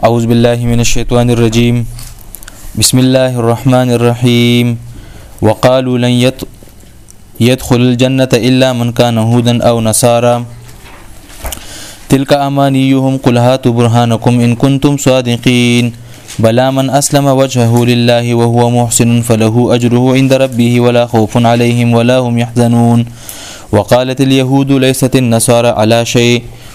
أعوذ بالله من الشيطان الرجيم بسم الله الرحمن الرحيم وقالوا لن يدخل الجنة إلا من كان هودا أو نصارى تلك أمانيهم قل هاتوا برهانكم إن كنتم صادقين بلا من أسلم وجهه لله وهو محسن فله أجره عند ربه ولا خوف عليهم ولا هم يحزنون وقالت اليهود ليست النصارى على شيء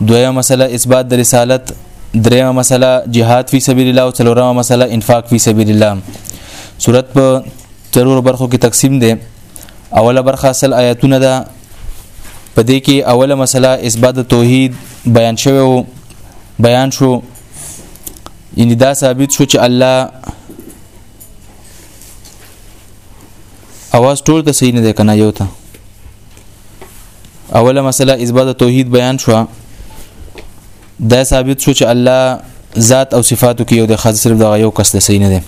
دویمه مسله اثبات د رسالت دریمه مسله جهاد فی سبیل الله او څلورمه مسله انفاق فی سبیل الله صورت په ضرور برخو کې تقسیم ده اوله برخه اصل آیاتونه ده په دې کې اوله مسله اثبات توحید بیان شوه او بیان شو یعنی دا ثابت شو چې الله اواز ټول ته صحیح نه ده کنه یو ته اوله مسله اثبات توحید بیان شو دا ثابت شو چې الله ذات او صفاتو کې یو د خاص صرف دغه یو کس د صحیح نه دی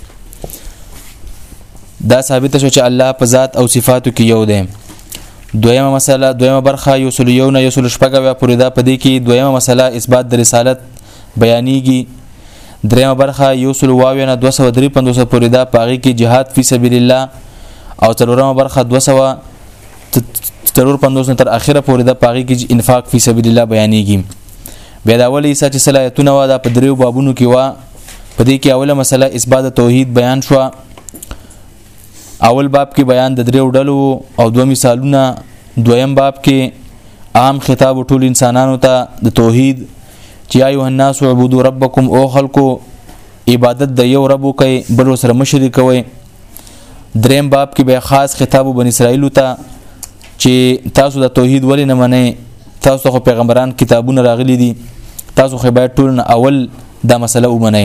دا ثابت شو چې الله په ذات او صفاتو کې یو دی دویمه مسله دویمه برخه یو سل یو نه یو سل شپږه بیا پوری دا پدې کې دویمه مسله اثبات د رسالت بیانېږي دریمه برخه یو سل واوی نه 253 پوری دا پاغي کې جهاد فی سبیل الله او څلورمه برخه 200 ترور 50 نه تر اخره پورې د پاغي کې انفاق فی سبیل الله بیانېږي بیا دا ولې ایسا چې صلاحیتونه وا دا په دریو بابونو کې وا په دې کې اوله مسله اثبات توحید بیان شو اول باب کې بیان د دریو ډلو او دوه مثالونه دویم باب کې عام خطاب ټول انسانانو ته د توحید چې ایه الناس عبدو ربکم او خلقو عبادت د یو رب کوي بل سره مشرک کوي دریم باب کې به خاص خطاب بن اسرائیل ته چې تاسو د توحید ولې نه منئ تاسو خو پیغمبران کتابونه راغلي دي تاسو خو باید ټول اول دا مسله ومنئ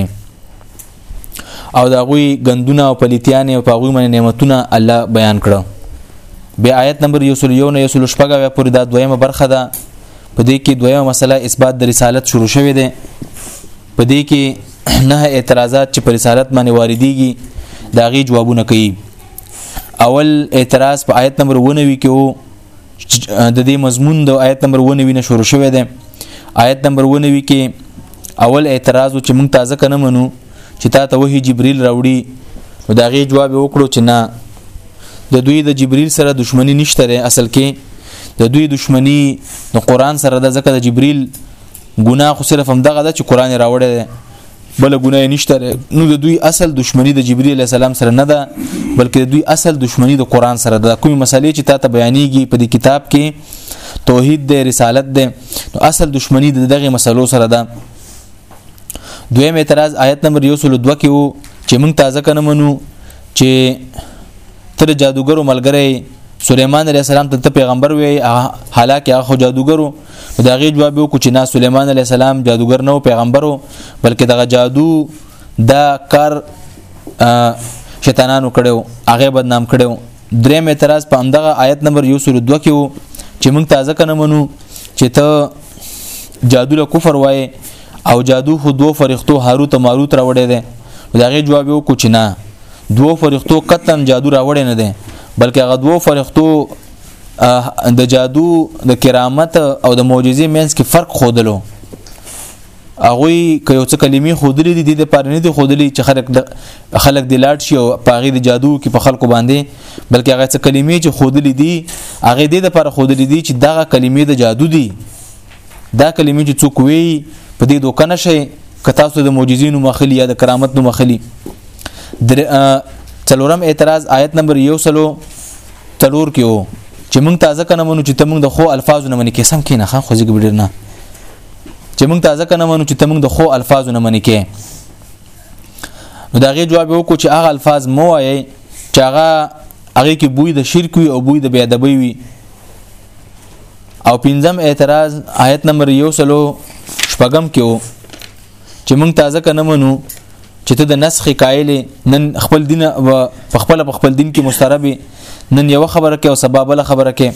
او دا غوي غندونه او پلیتیان او پاغوي من نعمتونه الله بیان کړو بیا آیت نمبر 101 نه 100 شپږه پورې دا دویمه برخه ده په دې کې دویمه مسله اثبات د رسالت شروع شوه دی په دې کې نه اعتراضات چې پر رسالت باندې واردېږي دا غي جوابونه کوي اول اعتراض په آیت نمبر 19 کې وو د دې مضمون د آیت نمبر 19 نه شروع شوی دی آیت نمبر 19 کې اول اعتراض چې موږ تازه کنه منو چې تا ته وਹੀ جبريل راوړي نو دا غي جواب وکړو چې نه د دوی د جبريل سره دښمنی نشته اصل کې د دوی دښمنی د قران سره د زکه د جبريل ګناه خو صرف هم دغه ده چې قران راوړی دی بل ګناه نشته نو د دوی اصل دښمنی د جبرئیل علی السلام سره نه ده بلکې د دوی اصل دښمنی د قران سره ده کومې مسلې چې تاسو بیانېږي په دې کتاب کې توحید د رسالت ده نو اصل دښمنی د دغه مسلو سره ده دویم اعتراض آیت نمبر 102 کې وو چې موږ تازه کنه منو چې تر جادوګرو ملګری سليمان عليه السلام ته پیغمبر وی حالکه هغه جادوګرو نو دا غي جواب وکړو چې نا سليمان عليه السلام جادوګر نه پیغمبرو بلکې دغه جادو دا کار شیطانانو کړو هغه بدنام کړو درې مې اعتراض په همدغه آیت نمبر 102 کې وو چې موږ تازه کنه منو چې ته جادو له کفر وای او جادو خو دوه فرښتو هاروت او ماروت راوړې ده دا غي جواب وکړو چې نه دوه فرښتو قطن جادو راوړې نه ده بلکې هغه دوه فرښتو د جادو د کرامت او د معجزې مینس کې فرق خودلو هغه که یو څه کلمې خودلې دي د پاره نه دي خودلې چې خلک خلک د لاټ شي او پاغي د جادو کې په خلکو باندې بلکې هغه څه کلمې چې خودلې دي هغه د لپاره خودلې دي چې دغه کلمې د جادو دي دا کلمې چې څوک وي په دې دوکه نشي که تاسو د معجزینو مخلی یا د کرامت نو مخلی څلورم اعتراض آیت نمبر یو سلو تلور کې وو چې موږ تازه کنه مونږ چې تمنګ د خو الفاظو نه منې کې سم کې نه خو ځګ بډر نه چې موږ تازه کنه مونږ چې تمنګ د خو الفاظو نه منې کې نو دا غي جواب وکړو چې هغه الفاظ مو وایي چې هغه هغه کې بوی د شرک وي او بوی د بی ادبی وي او پنځم اعتراض آیت نمبر یو سلو شپږم کې وو چې موږ تازه کنه منو چې ته د نسخ قائل نن خپل دین و په خپل په خپل دین کې مستربي نن یو خبره کې او سبب له خبره کې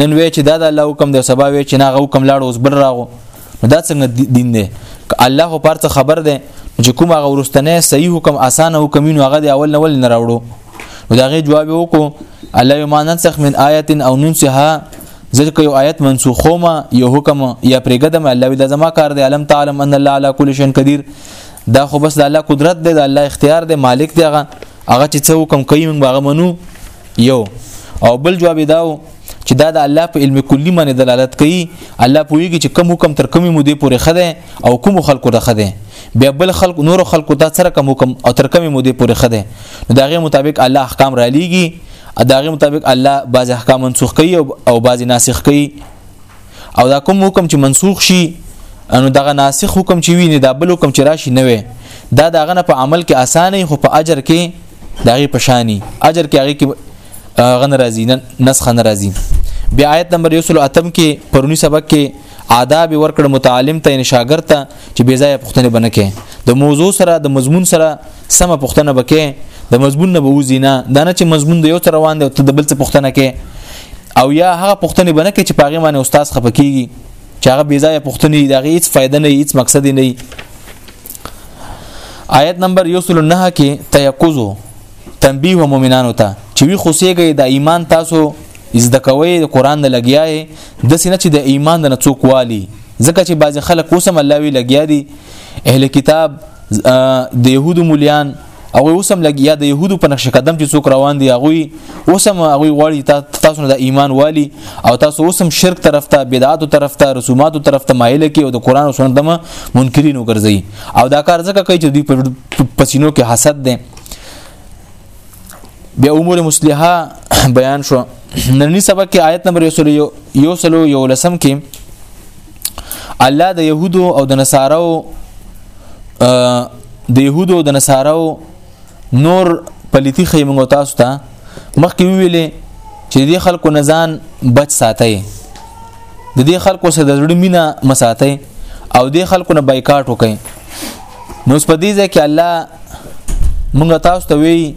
نن وی چې دا د الله حکم دی سبب وی چې نه غو کم لاړ اوس بل راغو دا څنګه دین دی الله پرته خبر دی چې کوم هغه ورستنه صحیح حکم اسانه حکم نو هغه دی اول نو نه راوړو نو دا غي جواب وکړو الله یما ننسخ من آیت او ننسها ځکه یو آیت منسوخو ما یو حکم یا پرېګدم الله دا زما کار دی علم تعلم ان الله علی کل شیء قدیر دا خو بس د الله قدرت دی د الله اختیار دی مالک دی هغه هغه چې څه حکم کوي موږ هغه منو یو او بل جواب داو چې دا د الله په علم کلی باندې دلالت کوي الله پوهیږي چې کوم حکم تر کومې مودې پورې خده او کوم خلکو ته خده بیا بل خلک نور خلکو ته سره کوم حکم او تر کومې مودې پورې خده نو داغه مطابق الله احکام را لیږي داغه مطابق الله بعض احکام منسوخ کوي او بعض ناسخ کوي او دا کوم حکم چې منسوخ شي انو دغه ناسخ حکم چې ویني دا بل حکم چې راشي نه وي دا دغه نه په عمل کې اسانه خو په اجر کې دغه پشانی اجر کې هغه کې غن راځي نه نسخ نه راځي بیا آیت نمبر 108 کې پرونی سبق کې آداب ورکړ متعلم ته ان شاګرد ته چې بې ځای پوښتنه بنه کې د موضوع سره د مضمون سره سم پوښتنه بکې د مضمون نه بوزي نه دا نه چې مضمون د یو تر روان دی او ته د بل څه پوښتنه کې او یا هغه پوښتنه بنه کې چې پاغه باندې استاد خپکیږي چې هغه بې ځای پوښتنه دی هغه هیڅ فائدہ نه هیڅ مقصد نه آیت نمبر 109 کې تیقظو تنبیه و مؤمنانو ته چې وی خوسیږي د ایمان تاسو زده کوي د قران نه لګیاي د سینه چې د ایمان نه څوک والی ځکه چې بعضی خلک اوسم الله وی لګیا دي اهل کتاب د يهودو مليان او اوسم لګیا د يهودو په نقش قدم چې څوک روان دي هغه اوسم هغه غواړي تاسو د ایمان والی او تاسو اوسم شرک طرف ته بدعاتو طرف ته رسوماتو طرف ته مایل کې او د قران او سنت دمه منکرین وګرځي او دا کار ځکه کوي چې دوی په پسینو کې حسد دي بیا امور مصلحه بیان شو نننی سبق کې آیت نمبر 101 یو لسم کې الله د يهودو او د نصارو د يهودو او د نصارو نور پلیتی خیمنګو تاسو ته مخکې ویلې چې دې خلکو نزان بچ ساتي د دې خلکو سره د زړه مینا مساتي او دې خلکو نه بایکاټ وکړي نو په دې ځکه الله موږ تاسو ته وی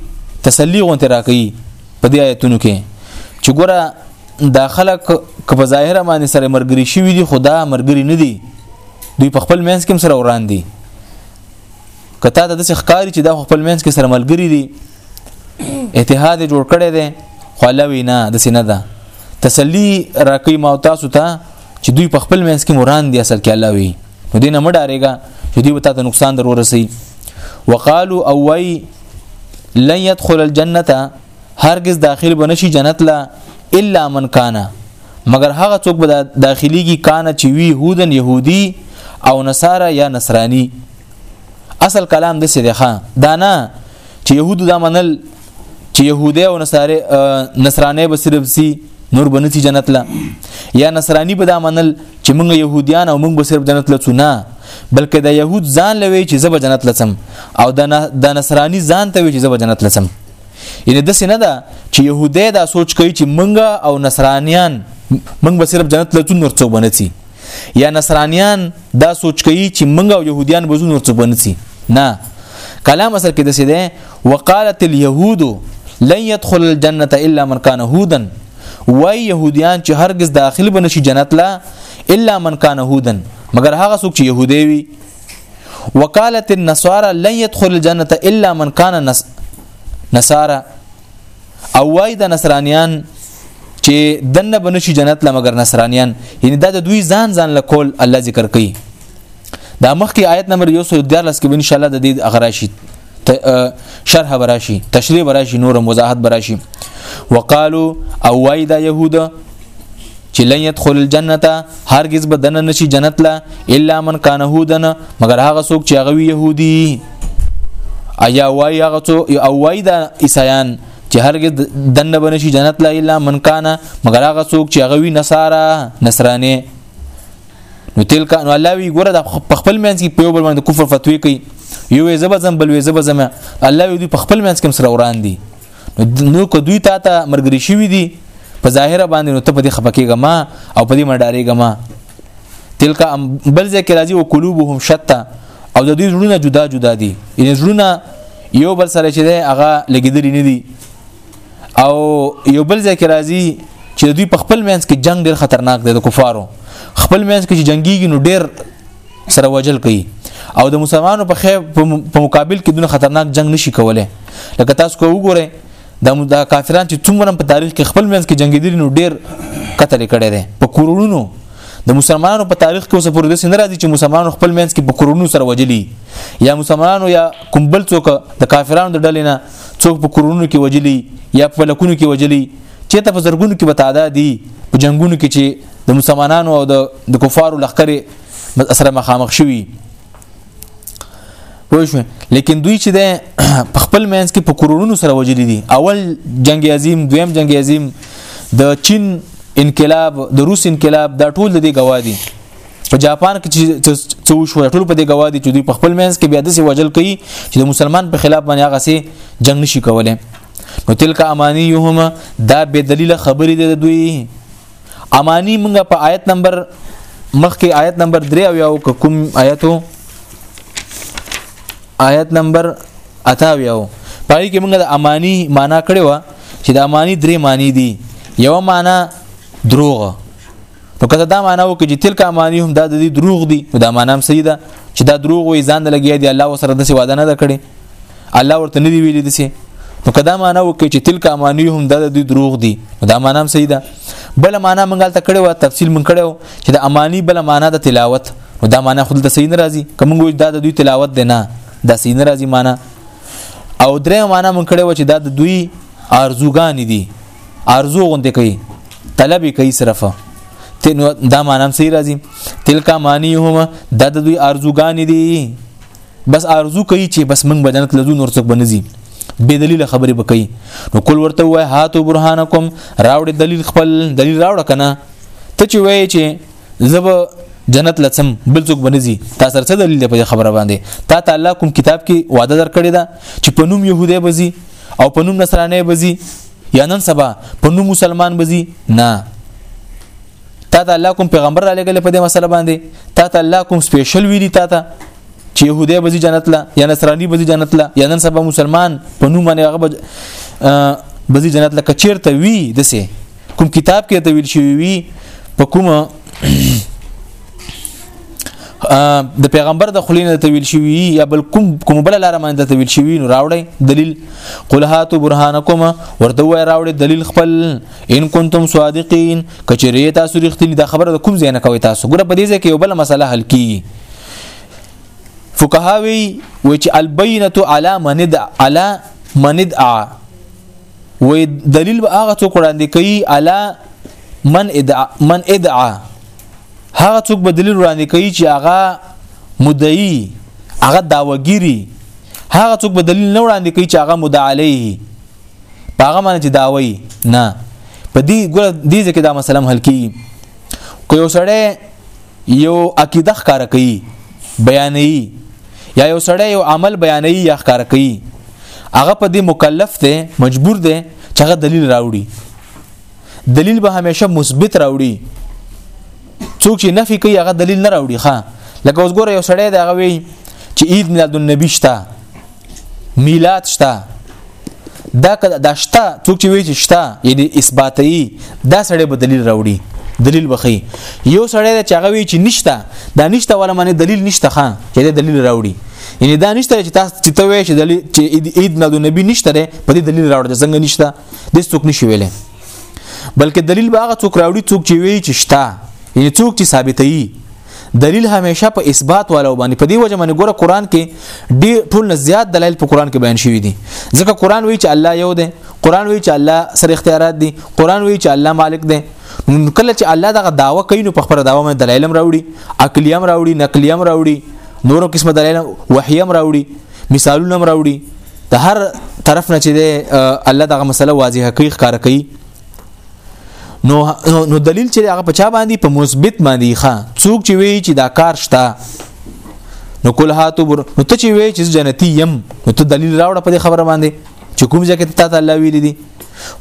تسلی غونته راکې په دې آیتونو کې چې ګوره دا خلک که په ظاهره باندې سره مرګري شوی دي خدا مرګري نه دي دوی په خپل منځ کې سره وران دي کته د دې ښکاری چې دا خپل منځ کې سره ملګری دي اتحاد جوړ کړي دي خو الله وینا د سینه ده تسلی راکې ما تاسو ته چې دوی په خپل منځ کې مران دي اصل کې الله وي نو دینه مړه رېګا چې دوی وتا ته نقصان ضرور رسي وقالو او وای لن يدخل الجنه هرگز داخل بنشي جنت لا الا من کان مگر هغه څوک به داخليږي کان چې وی يهودن يهودي او نصارا یا نصراني اصل کلام د سیده خان دانا چې يهودو دا منل چې يهودي او نصاري نصراني به صرف سي نور به نسی جنت لا یا نصرانی به دا منل چې موږ يهوديان او موږ به صرف جنت لڅو نه بلکې دا يهود ځان لوي چې زب جنت لڅم او دا نصرانی ځان ته وي چې زب جنت لڅم یعنی د سینه ده چې يهودي دا سوچ کوي چې موږ او نصرانيان موږ به صرف جنت لڅو نور څو بنسي یا نصرانيان دا سوچ کوي چې موږ او يهوديان به نور څو بنسي نه کلام اصل کې د سیده وقالت اليهود لن يدخل الجنه الا من كان هودا وای يهوديان چې هرگز داخل بنه شي جنت لا الا من كان هودا مگر هغه څوک چې يهودي وي وقالت النصارى لن يدخل الجنه الا من كان نس... نصارى او وای د نصرانيان چې دنه بنه شي جنت لا مگر نصرانيان یعنی دا د دوی ځان ځان له کول الله ذکر کوي دا مخکې آیت نمبر 114 کې ان شاء الله د دې اغراشید شرح براشي تشریح براشي نور وضاحت براشي وقالو او وای دا يهود چې لن يدخل الجنه هرگز به دنه نشي جنت لا الا من کان يهودن مگر هغه څوک چې هغه يهودي ایا وای هغه څو او وای دا عیسایان چې هرګز دنه بنشي جنت لا الا من کان مگر هغه څوک چې هغه وی نصارا نصرانه نو تلک نو الله وی ګوره د خپل منځ کې په یو بل باندې کفر فتوی کوي یو یې زبزم بل یې زبزم الله وی دوی په خپل منځ کې سره وران دي نو که دوی تا ته مرګري شوی دي په ظاهره باندې نو ته په دې خپکیږه ما او په دې مډارېږه ما تلک بل ذکر راځي او قلوبهم شتا او د دوی زړونه جدا جدا دي یعنی زړونه یو بل سره چې دی هغه لګیدلی نه دي او یو بل ځای کې راځي چې دوی په خپل منځ کې جنگ ډیر خطرناک دی د کفارو خپل منځ کې چې جنگيږي نو ډیر سره وجل کوي او د مسلمانانو په خې په مقابل کې دونه خطرناک جنگ نشي کولای لکه تاسو کو وګورئ د کافرانو چې څومره په تاریخ کې خپل منځ کې جنگیدل نو ډیر قتل کړي دي په کورونو د مسلمانانو په تاریخ کې اوس پر دې سند راځي چې مسلمانانو خپل منځ کې په کورونو سره وجلي یا مسلمانانو یا کومبل څوک د کافرانو د ډلې نه څوک په کورونو کې وجلی یا په لکونو کې وجلی چې ته په زرګونو کې به تعداد دي په جنگونو کې چې د مسلمانانو او د کفارو لخرې سره مخامخ شوي پوه شو لیکن دوی چې ده په خپل مینس کې په کرورونو سره وجلی دي اول جنگ عظیم دویم جنگ عظیم د چین انقلاب د روس انقلاب دا ټول د دې گواه دي په جاپان کې چې څو شو ټول په دې گواهی چې دوی په خپل منځ کې بیا د سی وجل کوي چې د مسلمان په خلاف باندې هغه سي جنگ نشي کولای نو تلک امانیهم دا به دلیل خبرې ده دوی امانی موږ په آیت نمبر مخکې آیت نمبر 3 او یو کوم آیتو آیت نمبر اتا یو پای کې موږ د امانی معنا کړو چې د امانی درې معنی دي یو معنا دروغ نو کله دا معنا وکړي چې تلک امانی هم دا د دې دروغ دي نو دا معنا هم صحیح ده چې دا دروغ وي ځان د لګیا دی الله وسره د څه وعده نه کړي الله ورته نه دی ویلي دي سي نو کدا معنا وکړي چې تلک امانی هم دا د دې دروغ دي دا معنا هم صحیح ده بل معنا مونږه ته کړو تفصیل مونږ کړو چې د امانی بل معنا د تلاوت نو دا معنا خود ته صحیح نه راځي کوم وجه دا د دوی تلاوت دی نه دا صحیح نه راځي معنا او درې معنا مونږ کړو چې دا د دوی ارزوګان دي ارزو غونډه کوي طلب کوي صرف تنو دا مانم سي راځي تلکا معنی هم د د دوی ارزوګان دي بس ارزو کوي چې بس موږ بدنت لزو نور څوک بنزي بے دلیل خبرې بکې نو کول ورته وای هاتو برهانکم راوړ دلیل خپل دلیل راوړ کنه ته چې وای چې زب جنت لڅم بل څوک بنځي تا سره څه دلیل دی په خبره باندې تا ته الله کوم کتاب کې وعده درکړی دا چې په نوم يهودي بزي او په نوم نصراني بزي یا نن سبا په نوم مسلمان بزي نه تا ته الله کوم پیغمبر را لګل په دې مسله باندې تا ته الله کوم سپیشل ویلی تا ته چې يهودي بزي جنت لا یا نصراني بزي جنت لا یا نن سبا مسلمان په نوم باندې هغه بزي جنت لا کچیر ته وی دسه کوم کتاب کې ته ویل شوی وي په کومه د پیغمبر د خلینو ته ویل شوی یا بل کوم کوم بل لار باندې ته ویل شوی نو راوړی دلیل قل هاتو برهانکم ورته وای راوړی دلیل خپل ان کنتم صادقین کچری تاسو رښتینی د خبره د کوم ځای نه کوي تاسو ګره په دې ځای کې یو بل مسله حل کیږي فقهاوی و چې البینه علی من دع علی من دع وې دلیل به هغه څوک وړاندې کوي الا من ادعا من ادعا هغه څوک به دلیل وړاندې کوي چې هغه مدعی هغه داوګيري هغه څوک به دلیل نه وړاندې کوي چې هغه مدعا علیه هغه معنی چې داوي نه په دې ګور دې ځکه دا مسله حل کی کو یو سړی یو عقیده ښکار کوي بیانې یا یو سړی یو عمل بیانوي یا ښکار کوي هغه په دې مکلف دی مجبور دی چې هغه دلیل راوړي دلیل به همیشه مثبت راوړي څوک چې نفي کوي هغه دلیل نه راوړي ښا لکه اوس ګوره یو سړی دا غوي چې عید میلاد النبی شته میلاد شته دا کله دا شته څوک چې وی چې شته یعنی اثباتي دا سړی به دلیل راوړي دلیل بخي یو سړی چې هغه وی چې نشته دا نشته ولا معنی دلیل نشته خان چې دا دلیل راوړي یعنی دا نشته چې تاسو چې ته وی چې دلیل چې اید نه د نبی نشته په دې دلیل راوړي څنګه نشته د څوک نشي ویلې بلکې دلیل به هغه څوک راوړي څوک چې وی چې شته یعنی څوک چې ثابتوي دلیل همیشه په اثبات والو باندې په دې وجه باندې ګوره قران کې ډېر ټول نه زیات دلایل په قران کې بیان شوی دي ځکه قران وایي چې الله یو دی قران وایي چې الله سره اختیارات دي قران وایي چې الله مالک دی نو کله چې الله دغه داوا کوي نو په خبره داوا باندې دلایل هم راوړي عقلی هم راوړي نقلی هم راوړي نورو قسمه دلایل وحی هم راوړي مثالونه هم راوړي د هر طرف نه چې الله دغه مسله واضحه کوي ښکار کوي نو نو دلیل چې هغه په چا باندې په مثبت باندې ښه څوک چې وی چې دا کار شته نو کول هاتو بر نو ته چې وی چې جنتی يم نو ته دلیل راوړ په خبره باندې چې کوم ځکه ته ته الله ویل دي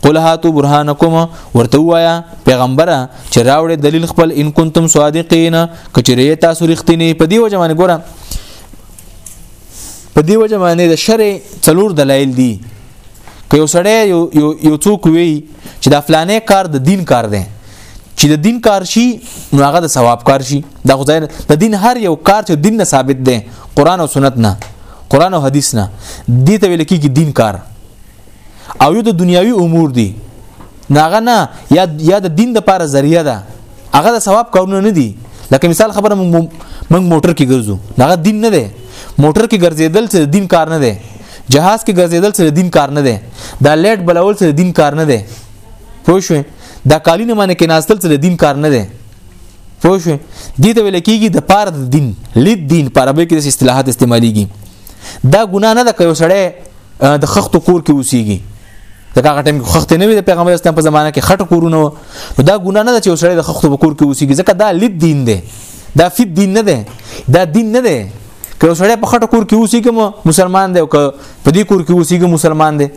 قل هاتو برهانکم ورته وایا پیغمبره چې راوړې دلیل خپل ان کنتم صادقین کچری تاسو رښتینی په دی وجه باندې ګوره په دی وجه باندې د شر څلور دلایل دي که یو سړی یو یو څوک وی چې دا فلانه کار د دین کار دی چې د دین کار شي نو هغه د ثواب کار شي دا خدای د دین هر یو کار چې دین نه ثابت دی قران او سنت نه قران او حدیث نه دې ته ویل کېږي دین کار او یو د دنیاوی امور دی ناغه نه یا یا د دین د لپاره ذریعہ ده هغه د ثواب کارونه نه دي لکه مثال خبره موږ موټر کې ګرځو دا دین نه دی موټر کې ګرځېدل څه دین کار نه دی جهاز کې ګرځېدل څه دین کار نه دی دا لایټ بلول څه دین کار نه دی پوه شو دا کالینه باندې کې ناستل څه دین کار نه دی پوه شو دې ته ویل کېږي د پاره د دین لید دین په عربي کې د اصطلاحات استعماليږي دا ګناه نه ده که یو سړی د خښتو کور کې اوسېږي ځکه هغه ټیم خښتې نه وي د پیغمبر اسلام په زمانه کې خټه کورونه نو دا ګناه نه ده چې یو سړی د خښتو کور کې اوسېږي ځکه دا لید دین دی دا فید دین نه دی دا دین نه دی که یو سړی په خټه کور کې اوسېږي مسلمان دی او که په دې کور کې اوسېږي مسلمان دی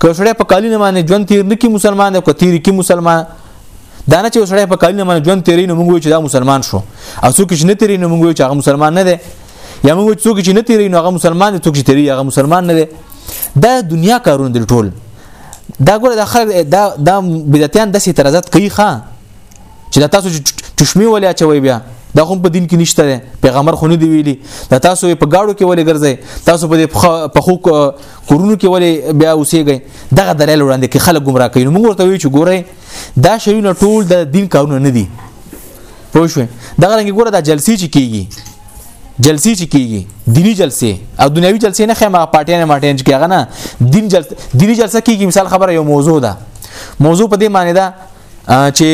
که یو سړی په کالی نه باندې ژوند تیر نه کی مسلمان دی او که تیر کی مسلمان دا نه چې وسړی په کلینه باندې ژوند تیرې نو موږ چې دا مسلمان شو او څوک چې نه تیرې نو موږ چې هغه مسلمان نه دی یا موږ څوک چې نه تیری نو هغه مسلمان دی څوک چې تیری هغه مسلمان نه دی دا دنیا کارونه دي ټول دا ګوره دا خلک دا دا بدعتيان د سي ترازت کوي ښا چې دا تاسو چشمه ولې اچوي بیا دا هم په دین کې نشته ده پیغمبر خو نه دی ویلي دا تاسو په گاړو کې ولې ګرځي تاسو په په خو کورونو کې ولې بیا اوسېږي دغه دلیل وړاندې کې خلک گمراه کوي موږ ورته وی چې ګوره دا شیونه ټول د دین کارونه نه دي پوه شو دغه رنګ ګوره د جلسې چې کیږي جلسې چې کیږي دینی جلسې او دنیوي جلسې نه خمه پارټي نه ماټین چې هغه نه دین جلسه دینی جلسه کیږي مثال خبره یو موضوع ده موضوع په دې معنی ده چې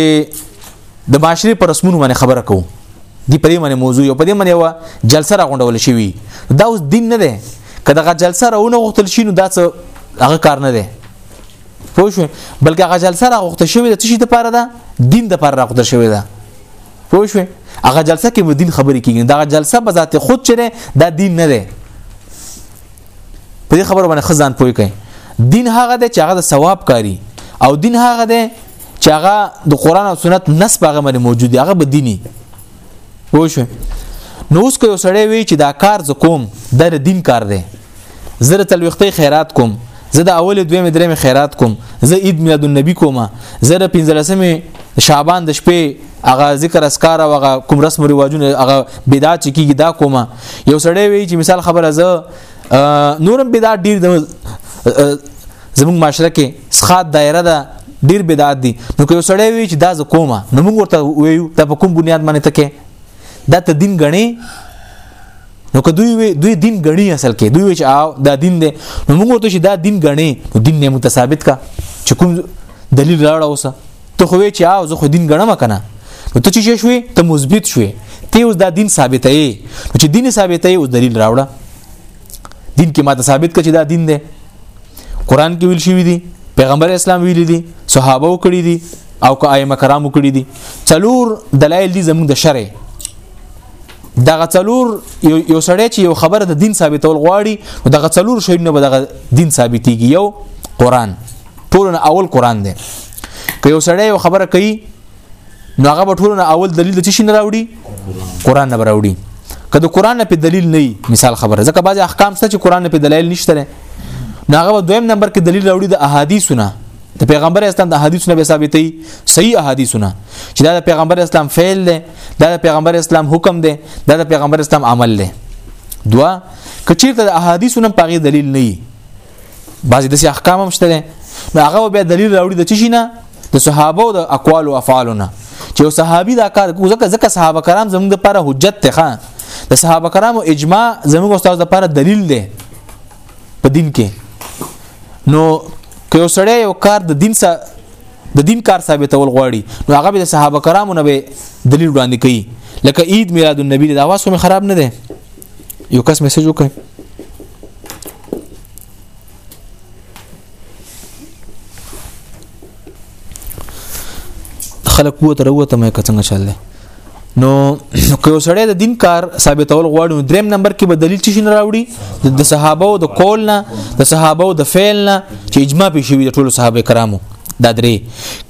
د معاشري پر رسمونو باندې خبره کوو دی په دې باندې موضوع یو په دې باندې وا جلسه راغونډول شوی دا اوس دین نه ده کله غا جلسه راونه غوښتل شي نو دا څه هغه کار نه ده پوه شو بلکې هغه جلسه را غوښته شوې د څه شي لپاره ده دین لپاره را غوښته شوې ده پوه شو هغه جلسه کې به دین خبرې کیږي دا جلسه به ذات خود چره دا دین نه ده په دې خبره باندې خزان پوي کوي دین هغه ده چې هغه د ثواب کاری او دین هغه ده چې هغه د قران او سنت نس په هغه باندې موجود دی هغه به دیني پوه شو نو اوس که یو سړی وی چې دا کار ز کوم د دین کار دی زره تلوختې خیرات کوم زه د اول دویم دریم خیرات کوم زه عید میلاد النبی کوم زه د 15 شعبان د شپې هغه ذکر اسکار او هغه کوم رسم رواجونه هغه بدعت چې کیږي دا کوم یو سړی وی چې مثال خبره زه نورم بدعت ډیر د زموږ معاشره کې سخات دایره ده ډیر بدعت دي نو که یو سړی وي چې دا ز کومه نو موږ ورته ویو دا په کوم بنیاد باندې تکه دا ته دین غني نو که دوی دوی دین غني اصل کې دوی چې او دا دین دی نو موږ ورته چې دا دین غني نو دین نه متثابت کا چې کوم دلیل راړه اوسه ته خو چې او زه خو دین غنم کنه نو ته چې شوې ته مثبت شوې ته اوس دا دین ثابتې نو چې دین ثابتې اوس دلیل راوړه دین کې ماته ثابت کړي دا دین دی قران کې ویل شوی دی پیغمبر اسلام ویل دي صحابه وکړي دي او که ائمه کرام وکړي دي څلور دلایل دي زموږ د شرع دغه څلور یو سړی چې یو خبره د دین ثابتول غواړي دغه څلور شیونه به دغه دین ثابتېږي یو قران ټول اول قران دی که یو سړی یو خبره کوي نو هغه به ټولو نه اول دلیل د چی نه راوړي قران نه راوړي که د قران نه په دلیل نه مثال خبره ځکه بعضی احکام څه چې قران نه په دلایل نشته نه هغه به دویم نمبر کې دلیل راوړي د احادیثونه د پیغمبر اسلام د احادیثونه به ثابتې صحیح احادیثونه چې دا د پیغمبر اسلام فعل دی دا د پیغمبر اسلام حکم دی دا د پیغمبر اسلام عمل دی دوا کچیر ته د احادیثونه په غي دلیل نه بعضی د احکام هم شته نو هغه به دلیل راوړي د چی نه د صحابه او د اقوال او افعالونه چې یو صحابي دا کار کوي ځکه ځکه صحابه کرام زموږ لپاره حجت ته ښه د صحابه کرامو اجماع زموږ استاد لپاره دلیل دی په دین کې نو که یو سړی یو کار د دین سره د دین کار ثابتول غواړي نو هغه به د صحابه کرامو نه به دلیل وړاندې کوي لکه عید میلاد النبی دا واسو خراب نه دی یو کس میسج وکړي خلک وو تر وو ته مې کڅنګ چللې نو که سړی د دین کار ثابتول غواړي نو دریم نمبر کې به دلیل چی نه راوړي د صحابه او د قول نه د صحابه او د فعل نه چې اجماع به شي د ټولو صحابه کرامو دا درې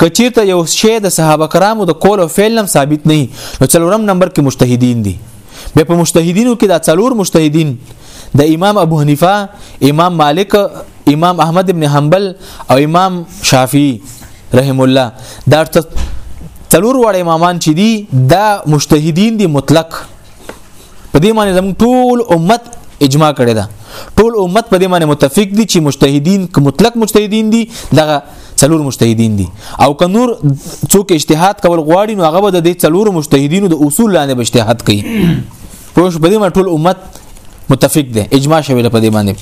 کچیرته یو شی د صحابه کرامو د قول او فعل هم ثابت نه نو څلورم نمبر کې مجتهدین دي بیا په مجتهدینو کې دا څلور مجتهدین د امام ابو حنیفه امام مالک امام احمد ابن حنبل او امام شافعی رحم الله دا څلور وړ امامان چې دي دا مجتهدین دي مطلق په دې معنی زموږ ټول امت اجماع کړی دا ټول امت په دې معنی متفق دي چې مجتهدین مطلق مجتهدین دي دغه څلور مجتهدین دي او که نور څوک اجتهاد کول غواړي نو هغه به د څلور مجتهدینو د اصول لاندې به اجتهاد کوي پوه شو په دې باندې ټول امت متفق دی اجماع شوی په دې باندې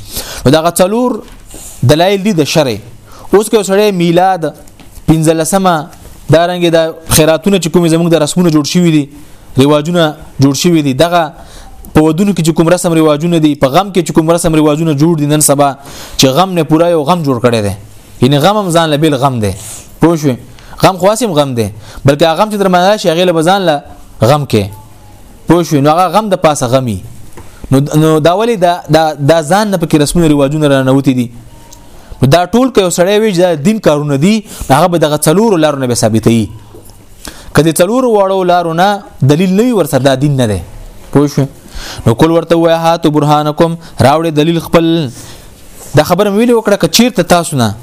نو دا څلور دلایل دي د شرع اوس که سړی میلاد 15مه دا رنګ د خیراتونه چې کوم زموږ د رسمونو جوړ شوی دي رواجونه جوړ شوی دي دغه په ودونو کې چې کوم رسم رواجونه دي په غم کې چې کوم رسم رواجونه جوړ دي نن سبا چې غم نه پوره یو غم جوړ کړي دي یعنی غم هم ځان له بیل غم دی پوه شو غم خواسم غم دی بلکې هغه غم چې در منل شي هغه له ځان له غم کې پوه شو نو هغه غم د پاسه غمي نو نو دا ولې دا دا, دا ځان نه پکې رسمي رواجونه را نوتی دي نو دا ټول کوي سړی ویج دا دین کارونه دي هغه به دغه څلور لارو نه به ثابتې کله څلور واړو لارو نه دلیل نه ور سره دا دین نه دی پوه شو نو کول ورته وای هات برهانکم راوړې دلیل خپل دا خبره ویلې وکړه که چیرته تاسو نه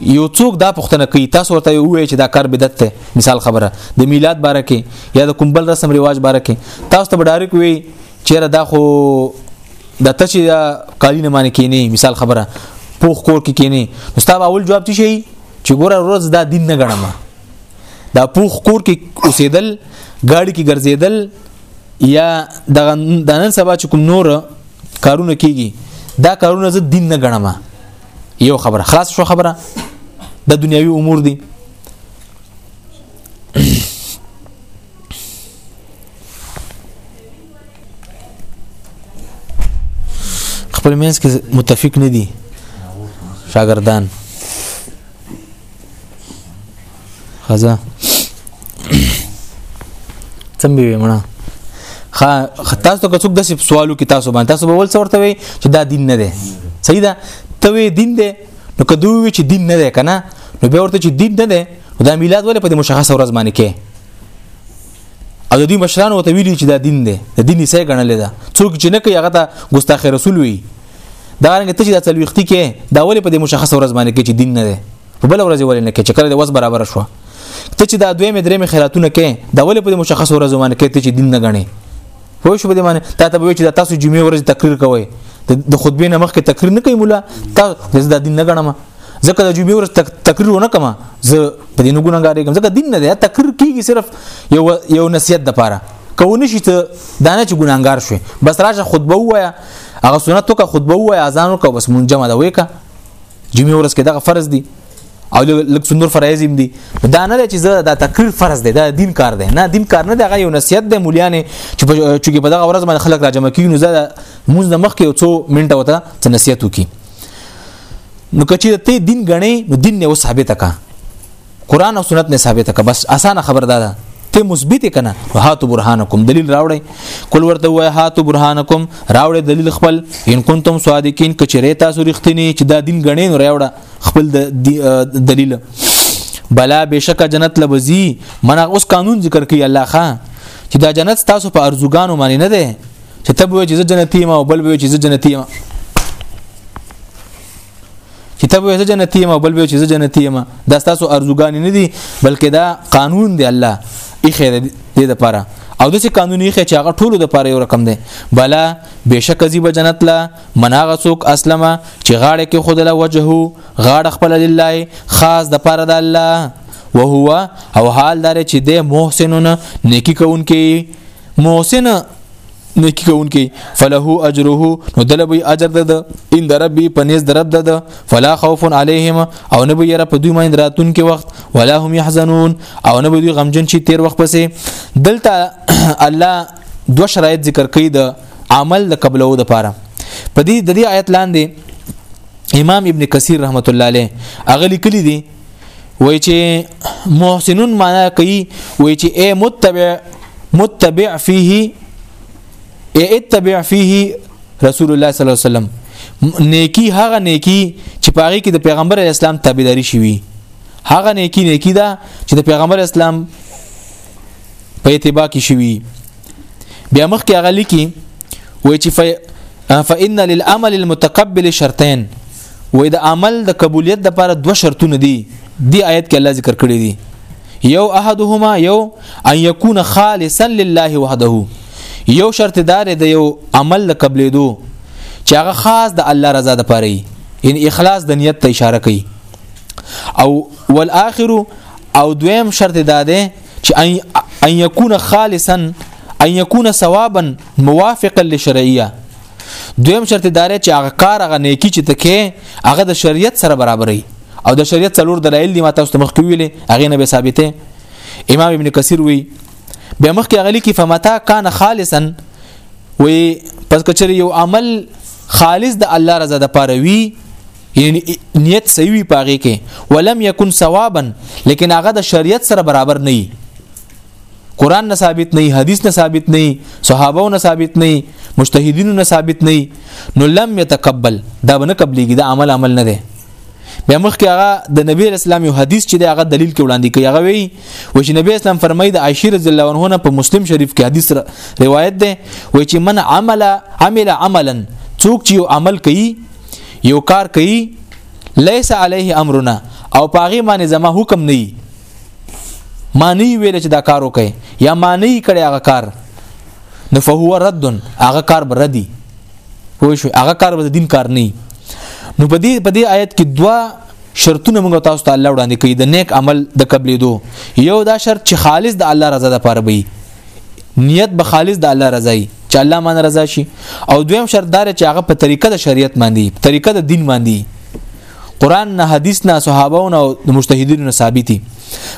یو څوک دا پوښتنه کوي تاسو ورته وایي چې دا کار بدعت دی مثال خبره د میلاد باره کې یا د کومبل رسم ریواج باره کې تاسو ته ډایرک وي چیرې دا خو د تچې قالین معنی کې نه مثال خبره پوخ کور کې کې نه مستاب اول جواب تی شي چې ګوره روز دا دین نه غړم دا پوخ کور کې اوسېدل گاډي کې ګرځېدل یا د نن سبا چې کوم نور کارونه کیږي دا کارونه زه دین نه غنم یو خبره خلاص شو خبره د دنیوي امور دي خپل مینس کې متفق نه دي شاګردان خزه څنګه وي مړه خا تاسو ته څوک د سوالو کې تاسو باندې تاسو به ول څورته وي چې دا دین نه دی صحیح ده ته وی دین دی نو کدو وی چې دین نه دی کنه نو به ورته چې دین نه دی دا میلاد ولې په دې مشخصه ورځ باندې کې او د دې مشران وته ویلي چې دا دین دی د دین یې څه غنل ده څوک چې نه کوي هغه ته ګستاخ رسول وي دا رنګ ته چې د تلويختي کې دا ولې په دې مشخصه ورځ باندې کې چې دین نه دی په بل ورځ ولې نه کې چې کله د وس برابر شو ته چې دا دوی مې درې مې خیراتونه کې دا ولې په مشخص ورځ باندې کې ته چې دین نه غني پوه شو به دې معنی تا ته به چې تاسو جمعې ورځ تقریر کوئ د خطبې نه مخکې تقریر نه کوي مولا تا د دین نه غنم ځکه د جمعې ورځ تقریر ونه کما زه په دې نه ګونګارې کوم ځکه دین نه دی تقریر کیږي صرف یو یو نصیحت د پاره کو نشي ته دانه چې ګونګار شوي بس راشه خطبه وایا هغه سنت وکړه خطبه وایا اذان وکړه بس منجمه ده وکړه جمعې ورځ کې دغه فرض دي او لکه څومره فرایض هم دي دا نه چې زه دا تقریر فرض دی دا دین کار دی نه دین کار نه دی هغه یو نصیحت دی مولیانه چې په دغه ورځ باندې خلک راجمع کیږي نو زه موږ د مخ کې یو څو منټه وته څه نصیحت وکي نو کچې ته دین غنې نو دین نه وسابه تکا قران او سنت نه ثابته که بس اسانه خبر ده ته مثبت کنه هاتو برهانکم دلیل راوړی کول ورته وای هاتو برهانکم راوړی دلیل خپل ان کنتم صادقین کچری تاسو رښتینی چې دا دین غنی نو راوړه خپل دلیل بلا بشک جنت لبزی من اوس قانون ذکر کوي الله خا چې دا جنت تاسو په ارزوګانو باندې نه ده چې تبوي چې جنتی ما او بل وي چې جنتی ما چې ته به جنتی ما بل به چې جنتی ما دا تاسو ارزوګان نه دي بلکې دا قانون دی الله یې خیر دې د پاره او داسې قانوني خې چې هغه ټولو د پاره یو رقم دی بلا بشک زیب جنت لا مناغه څوک اسلمه چې غاړه کې خود له وجهو غاړه خپل لله خاص د پاره د الله وهو او حال دار چې د محسنونه نیکی کوونکې محسن نیکی کوونکی فله اجره نو دلبی اجر ده ان در ربی پنیز در رب ده فلا خوف علیهم او نه بیره په دوی باندې راتون کې وخت ولا هم يحزنون او نه دوی غمجن شي تیر وخت پسې دلته الله دو شرایط ذکر کړي د عمل د قبلو د پاره په دې د دې آیت لاندې امام ابن کثیر رحمت الله علیه اغلی کلی دی وای چې محسنون معنا کوي وای چې اے متبع متبع فيه اے اتبع فيه رسول الله صلی الله علیه وسلم نیکی هغه نیکی چې پاره کې د پیغمبر اسلام تابعداري شوی هغه نیکی نیکی ده چې د پیغمبر اسلام په اتباع کې شوی بیا مخ کې هغه لیکي وای چې فإن للعمل المتقبل شرطين وې د عمل د قبولیت لپاره دوه شرطونه دي دی آیت کې الله ذکر کړی دي یو احدهما یو ان یکون خالصا لله وحده یو شرط دار د یو عمل د قبلېدو چې هغه خاص د الله رضا د پاره ان اخلاص د نیت ته اشاره کوي او والآخر او دویم شرط دا ده چې ان یکون خالصا ان یکون ثوابا موافقا للشرعیه دویم شرط دا دی چې هغه کار هغه نیکی چې ته کې هغه د شریعت سره برابرې او د شریعت څلور دلایل دي ما تاسو ته مخکې ویلې هغه نه به ثابته امام ابن کثیر وی به مخکې غلی کې فمتا کان خالصا وی پس کچری یو عمل خالص د الله رضا د پاره وی یعنی نیت صحیح وي پاږي کې ولم یکن ثوابا لیکن هغه د شریعت سره برابر نه قران نه ثابت نه حدیث نه ثابت نه صحابه نه ثابت نه مجتهدین نه ثابت نه نو لم يتقبل دا به نه قبليږي دا عمل عمل نه دی بیا مخکې هغه د نبی اسلام یو حدیث چې هغه دلیل کې وړاندې کوي هغه وی و چې نبی اسلام فرمایي د عائشه رضی الله عنها په مسلم شریف کې حدیث روایت ده و چې من عمل عمل عملا څوک چې یو عمل کوي یو کار کوي ليس عليه امرنا او پاغي باندې زما حکم نه معنی ویل چې دا کار وکي یا معنی کړي هغه کار نو فهو رد هغه کار بردي پوه شو هغه کار به دین کار نه نو په دې په دې آیت کې دوا شرطونه موږ تاسو ته الله وړاندې کوي د نیک عمل د قبلې دو یو دا شرط چې خالص د الله رضا ده پاره وي نیت به خالص د الله رضا وي چې الله مان رضا شي او دویم شرط دار چې هغه په طریقه د شریعت باندې طریقه د دین باندې قران نه حدیث نه صحابه او د مجتهدینو ثابتي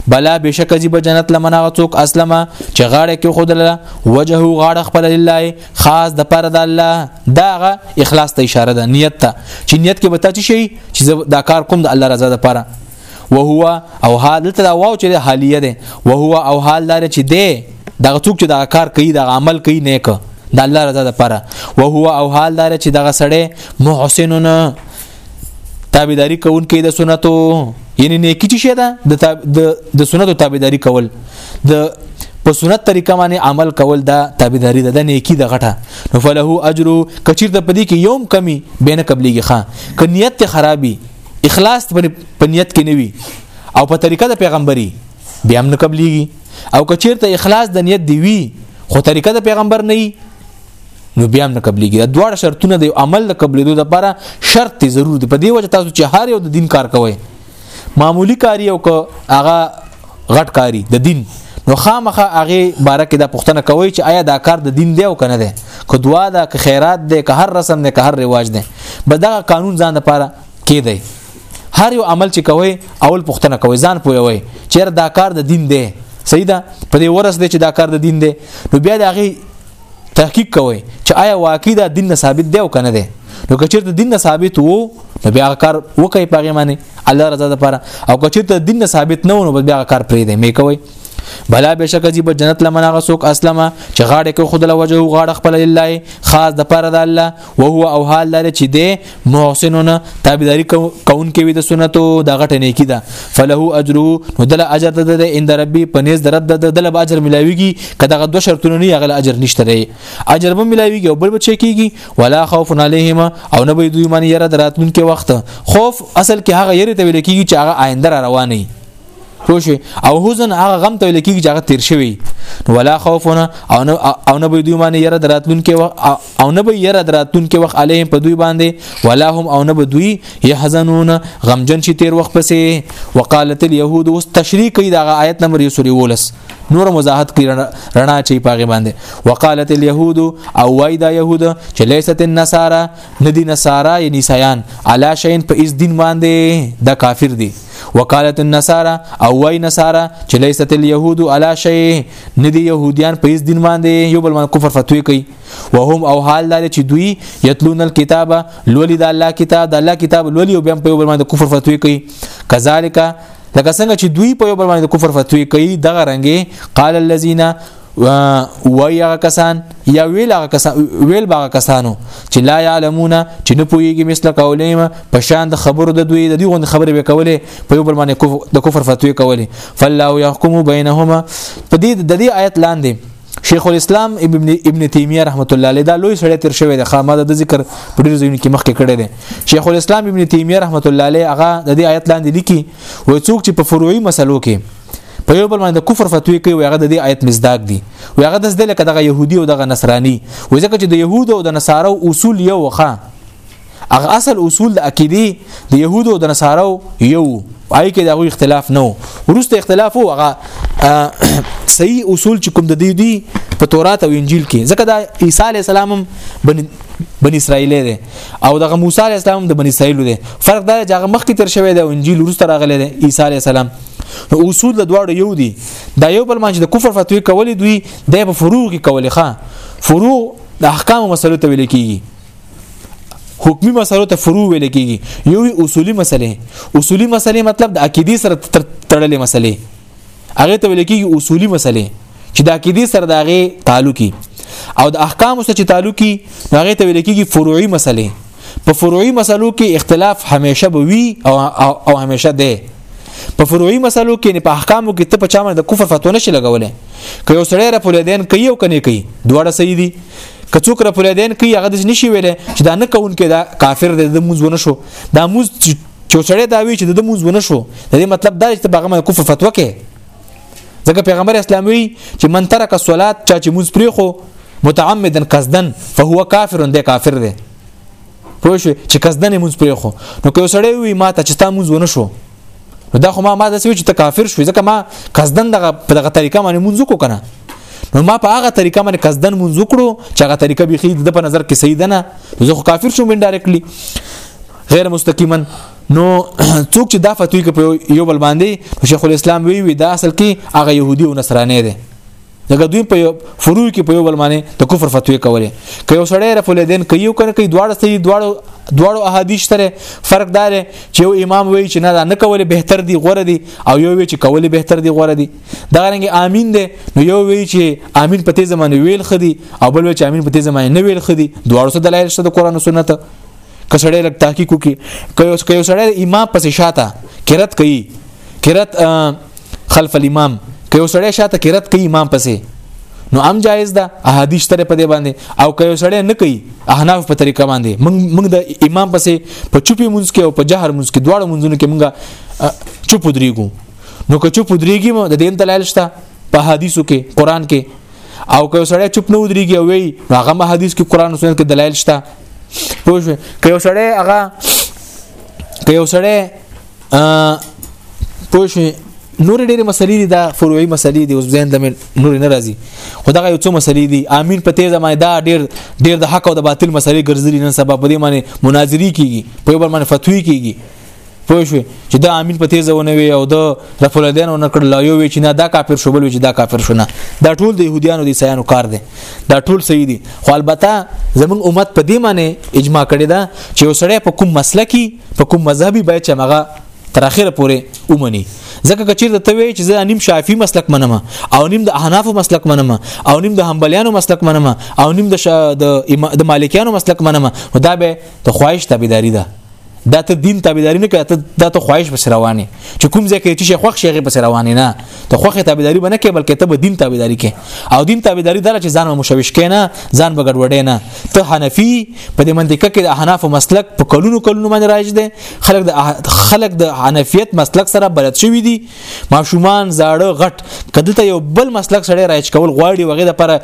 بلا بشک جی په جنت لمنه غڅوک اسلمه چې غاړه کې خودله وجه غاړه خپل لله خاص د پر د الله داغه اخلاص ته اشاره ده نیت ته چې نیت کې بتا شي چې دا کار کوم د الله رضا لپاره وهو او حال دلته دا واو چې حالیه ده وهو او حال دار چې ده دغه څوک چې دا کار کوي دا عمل کوي نیک د الله رضا لپاره وهو او حال دار چې دغه سړی محسنونه تابعداري کوونکې د سنتو یعنی نیکی چې شه ده د د سنتو تابعداري کول د په سنت طریقه باندې عمل کول دا تابعداري ده د نیکی د غټه نو فله اجر کچیر ته پدی کې یوم کمی بینه قبليږي ښا ک نیت ته خرابي اخلاص په نیت کې نوي او په طریقه د پیغمبري بیا هم نه قبليږي او کچیر ته اخلاص د نیت دی وی خو طریقه د پیغمبر نه نو بیا هم نه قبليږي دا دواړه شرطونه د عمل د قبلېدو لپاره شرط دی ضرور دی په دې وجه تاسو چې هر یو د دین کار کوئ معمولی کاری او که هغه غټ کاری د دین نو خامخه هغه باره کې د پښتنه کوي چې آیا دا کار د دین دی او کنه دی که دعا ده که خیرات ده که هر رسم ده که هر رواج ده به دا قانون ځان لپاره کې دی هر یو عمل چې کوي اول پښتنه کوي ځان پوي چې دا کار د دین دی صحیح ده په دې ورس دی چې دا کار د دین دی نو بیا د هغه تحقیق کوي چې آیا واقعي دا دین نه ثابت دی او کنه دی نو که چیرته دین نه ثابت وو نو بیا کار وکي پاګې معنی الله رضا لپاره او که چیرته دین نه ثابت نه ونه بیا کار پرې دی مې کوي بلا بشک جی په جنت لمن هغه څوک اسلمه چې غاړه کې خود له وجه غاړه خپل لله خاص د پاره د الله وهو او حال لري چې دی محسنونه تابعداري کون کوي د سنتو د غټه نیکی ده فله اجره نو دل اجر د د اند ربي پنيز د رب د دل اجر ملاويږي کداغه دوه شرطونه نه غل اجر نشته دی اجر به ملاويږي او بل بچ کیږي ولا خوف عليهم او نه به دوی من يره دراتمن کې وخت خوف اصل کې هغه يره ته ویل کیږي چې هغه آینده را رواني پوه شو او حزن هغه غم ته ویل کېږي چې هغه تیر شوی ولا خوفونه او نه او نه به دوی باندې یره دراتلون کې او نه به یره دراتلون کې وخت علیهم په دوی باندې ولا هم او نه به دوی یحزنون غمجن شي تیر وخت پسې وقالت اليهود واس تشریح کوي دا آیت نمبر 113 نور مزاحت کوي رڼا چې پاغه باندې وقالت اليهود او وای دا يهود چې ليست النصارى ندی نصارا یعنی سیان علا شین په اس دین باندې د کافر دی وکالت النصارى او وای نصارا چې لیست اليهود علا شی ندی يهوديان په اس دین باندې یو بل من کفر فتوی کوي وهم او حال دار چې دوی یتلون الكتاب لولي د الله کتاب د الله کتاب لولي او بیا په یو بل باندې کفر فتوی کوي کذالک لکه څنګه چې دوی په یو بل باندې کفر فتوی کوي دغه رنګي قال الذين وای هغه کسان یا ویل هغه کسان ویل باغه کسانو چې لا يعلمون چې نه پويږي مثله قولیم په شان د خبرو د دوی د دوی غوند خبرې وکولې په یو بل باندې د کفر فتوی کولې فالله يحكم بينهما په دې د دې آیت لاندې شیخ الاسلام ابن ابن تیمیه رحمت الله علیه دا لوی سړی تیر شوی دی خامه د ذکر په ډیر ځایونو کې مخکې کړی دی شیخ الاسلام ابن تیمیه رحمت الله علیه هغه د دې آیت لاندې لیکي وای څوک چې په فروعي مسلو کې په یو بل باندې د کفر فتوی کوي وي هغه د دې آیت مزداق دي وي هغه د دې لکه دغه يهودي او دغه نصراني وي ځکه چې د يهودو او د نصارو اصول یو وخه هغه اصل اصول د عقيدي د يهودو او د نصارو یو آی کې دغه اختلاف نه ورسته اختلاف وو هغه صحیح اصول چې کوم د دې دي په تورات او انجیل کې ځکه دا عیسی علی السلام بن بن اسرائیل دی او دغه موسی علی السلام د بن اسرائیل دی فرق دا چې هغه مخکې تر شوی دی او انجیل ورسته راغلی دی عیسی علی السلام نو اصول د دواړو یو دي دا یو بل مانچ د کفر فتوی کولې دوی د په فروع کې کولې ښا فروع د احکام مسلو ته ویل کیږي حکمی مسلو ته فروع ویل کیږي یو اصولی مسله اصولی مسله مطلب د عقیدی سره تړلې مسله هغه ته ویل کیږي اصولی مسله چې د عقیدی سره د هغه تعلقي او د احکام سره چې تعلقي هغه ته ویل کیږي فروعي مسله په فروعي مسلو کې اختلاف همیشه به وي او او همیشه ده په فروعي مسلو کې په احکامو کې ته په چا باندې کفر فتوا نشي لګولې که یو سړی رفع الیدین کوي او کني کوي دواړه صحیح دي که څوک رفع الیدین کوي هغه د نشي ویلې چې دا نه کون کې دا کافر دی د موز ونه شو دا موز چې سړی دا وی چې د موز ونه شو د دې مطلب دا چې په هغه کفر فتوا کې ځکه پیغمبر اسلام وی چې من ترک الصلاه چا چې موږ پرې خو متعمدا قصدا فهو کافر دی کافر دی پوه شو چې قصدا موږ پرې خو نو که سړی وی ما ته چې تا موږ ونه شو نو دا خو ما ما داسې چې ته کافر شوې ځکه ما قصدا دغه په دغه طریقه باندې مونږ کو کنه نو ما په هغه طریقه باندې قصدا مونږ کړو چې هغه طریقه به خې د په نظر کې صحیح ده نه زه خو کافر شوم انډایرکټلی غیر مستقیما نو څوک چې دا فتوی کوي په یو بل باندې شیخ الاسلام وی وی دا اصل کې هغه يهودي او نصراني دي دغه دوی په فروع کې په یو بل باندې د کفر فتوی کوله که یو سړی رفع الیدین کوي کنه کوي دواړه صحیح دواړه دواړو احادیث سره فرق دار چې یو امام وی چې نه نه کوله بهتر دی غوره دی او یو وی چې کوله بهتر دی غوره دی دا رنګ امین دی نو یو وی چې امین په تیزه باندې ویل خدي او بل وی چې امین په تیزه باندې نه ویل خدي دواړو څه دلایل شته د قران او سنت که سړی لک تحقیق وکي که یو که یو سړی امام پسې شاته قرت کوي قرت خلف الامام که یو سړی شاته قرت کوي امام پسې نو ام جایز ده احادیث تر په دې باندې او که یو سړی نه کوي احناف په طریقه باندې موږ د امام پسې په چوپی مونږ کې او په جهر مونږ کې دواړو مونږونو کې مونږه چوپ درېګو نو که چوپ درېږي مو د دین دلایل شته په حدیثو کې قران کې او که سړی چوپ نه ودرېږي وي هغه ما حدیث کې قران او سنت کې دلایل شته پوه شو که یو سړی هغه که یو سړی پوه شو نور ډېرې مسلې دي دا فروعي مسلې دي اوس ځین د نور نه راځي خو دا یو څه مسلې دي امین په تیزه باندې دا ډېر ډېر د حق او د باطل مسلې ګرځېدلي نن سبا په دې باندې مناظري کیږي په یو بل باندې فتوی کیږي پوه شو چې دا عامل په تیزه ونه وي او د رفع الیدین ونه کړ لا یو وی چې نه دا کافر شو بل وی چې دا کافر شو نه دا ټول د يهودانو د سیانو کار دی دا ټول صحیح دي خو البته زمون امت په دې معنی اجماع کړی دا چې وسړی په کوم مسلکی په کوم مذهبي باید چې مغه تر اخره پورې اومني ځکه کچیر د توی چې زه نیم شافعي مسلک منم او نیم د احناف مسلک منم او نیم د حنبلیانو مسلک منم او نیم د د مالکیانو مسلک منم دا به د خواهش تابعداري ده دا ته دین تابعداري نه کوي ته دا ته خواهش بس رواني چې کوم ځای کې چې خوښ شي بس رواني نه ته خوخه تابعداري بنه کوي بلکې ته به دین تابعداري کوي او دین تابعداري دا چې ځان مشوش کینا ځان بغړوډې نه ته حنفي په دې منطقه کې د احناف مسلک په کلونو کلونو باندې راځي دي خلک د خلک د حنفیت مسلک سره بلد شوی دي ماشومان زاړه غټ کله ته یو بل مسلک سره راځي کول غواړي وغه د پر